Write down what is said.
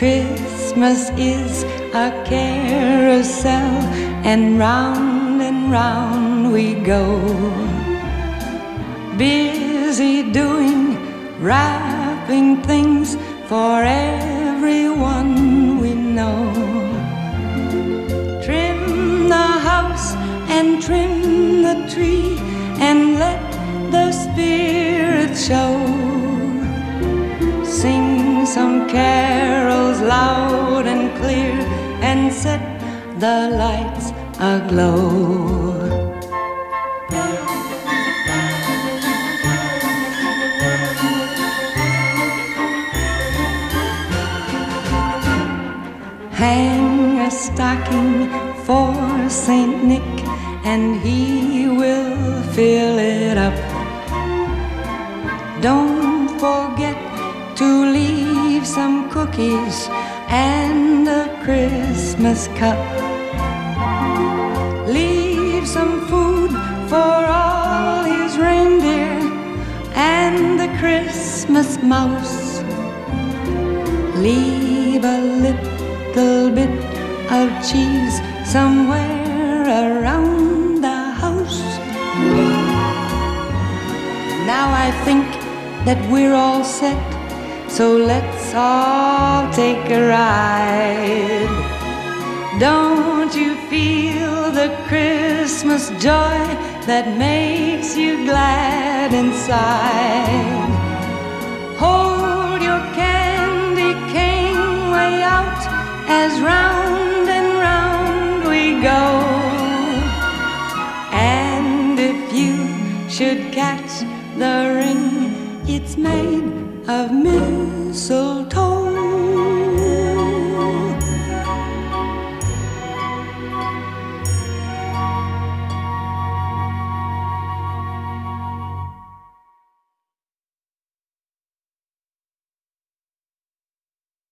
Christmas is a carousel, and round and round we go. Busy doing, wrapping things for everyone we know. Trim the house and trim the tree, and let some carols loud and clear, and set the lights aglow. Hang a stocking for Saint Nick, and he will fill it up. Leave some cookies and a Christmas cup. Leave some food for all his reindeer and the Christmas mouse. Leave a little bit of cheese somewhere around the house. Now I think that we're all set, so let's all take a ride. Don't you feel the Christmas joy that makes you glad inside? Hold your candy cane way out as round and round we go. And if you should catch the ring, it's made of mistletoe.